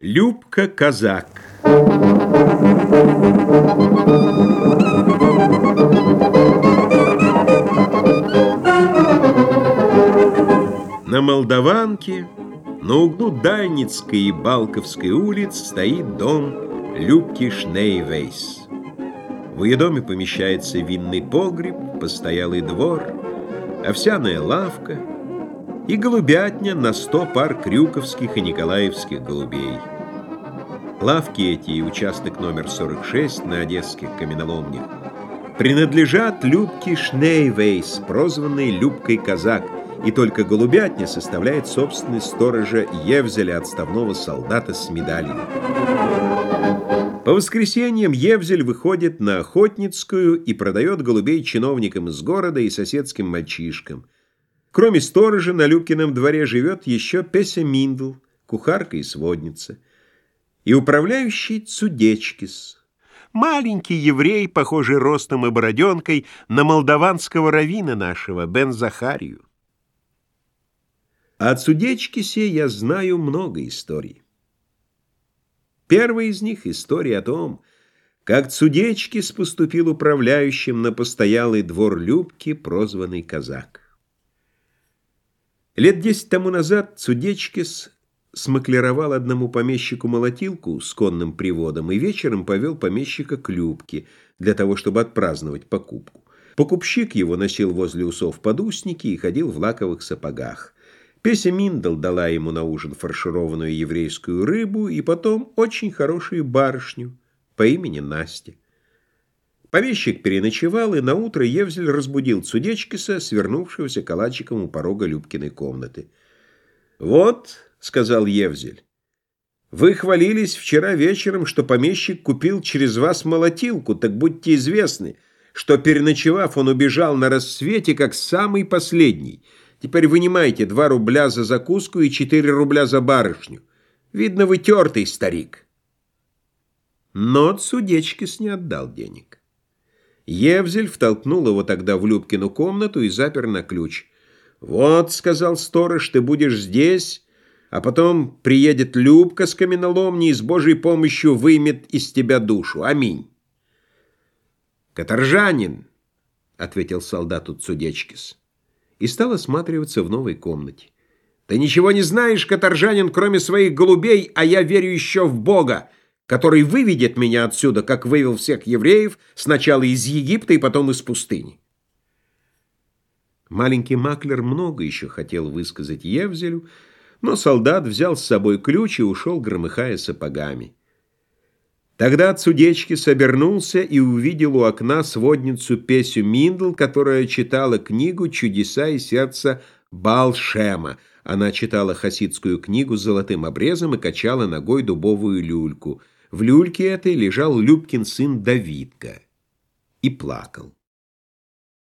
Любка-казак На Молдаванке, на углу Дайницкой и Балковской улиц стоит дом Любки Шнейвейс. В ее доме помещается винный погреб, постоялый двор, овсяная лавка — и голубятня на сто пар крюковских и николаевских голубей. Лавки эти и участок номер 46 на одесских каменоломнях принадлежат Любке Шнейвейс, прозванной Любкой Казак, и только голубятня составляет собственность сторожа Евзеля, отставного солдата с медалью. По воскресеньям Евзель выходит на Охотницкую и продает голубей чиновникам из города и соседским мальчишкам – Кроме сторожа, на Любкином дворе живет еще Песя Миндл, кухарка и сводница, и управляющий Цудечкис, маленький еврей, похожий ростом и бороденкой на молдаванского равина нашего, Бен Захарию. О Цудечкисе я знаю много историй. Первая из них — история о том, как Цудечкис поступил управляющим на постоялый двор Любки, прозванный Казак. Лет десять тому назад Цудечкис смаклировал одному помещику молотилку с конным приводом и вечером повел помещика к Любке для того, чтобы отпраздновать покупку. Покупщик его носил возле усов подусники и ходил в лаковых сапогах. Песя Миндал дала ему на ужин фаршированную еврейскую рыбу и потом очень хорошую барышню по имени Настя. Помещик переночевал, и наутро Евзель разбудил Цудечкиса, свернувшегося калачиком у порога Любкиной комнаты. «Вот», — сказал Евзель, — «вы хвалились вчера вечером, что помещик купил через вас молотилку, так будьте известны, что, переночевав, он убежал на рассвете, как самый последний. Теперь вынимайте два рубля за закуску и четыре рубля за барышню. Видно, вы тертый старик». Но Цудечкис не отдал денег. Евзель втолкнул его тогда в Любкину комнату и запер на ключ. «Вот», — сказал сторож, — «ты будешь здесь, а потом приедет Любка с каменоломни и с Божьей помощью вымет из тебя душу. Аминь». «Каторжанин», — ответил солдату Цудечкис, и стал осматриваться в новой комнате. «Ты ничего не знаешь, каторжанин, кроме своих голубей, а я верю еще в Бога который выведет меня отсюда, как вывел всех евреев, сначала из Египта и потом из пустыни. Маленький маклер много еще хотел высказать Евзелю, но солдат взял с собой ключ и ушел, громыхая сапогами. Тогда Цудечки собернулся и увидел у окна сводницу Песю Миндл, которая читала книгу «Чудеса и сердце Балшема». Она читала хасидскую книгу с золотым обрезом и качала ногой дубовую люльку — в люльке этой лежал Любкин сын Давидка и плакал.